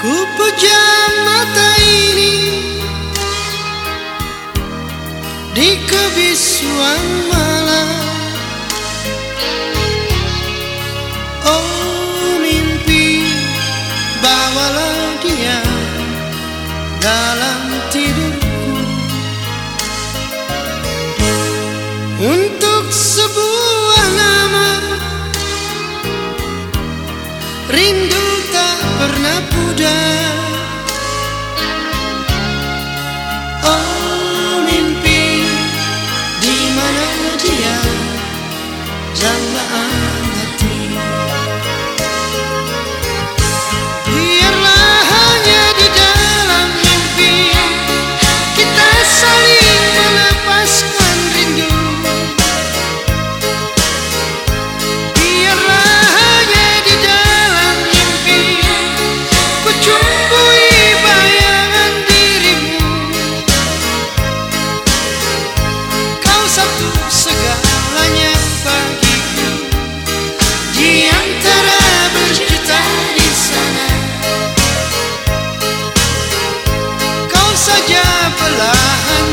Ku pejam mata ini Di kebisuan malam. Oh mimpi Bawalah dia Dalam tidurku. Untuk sebuah warna pudar. that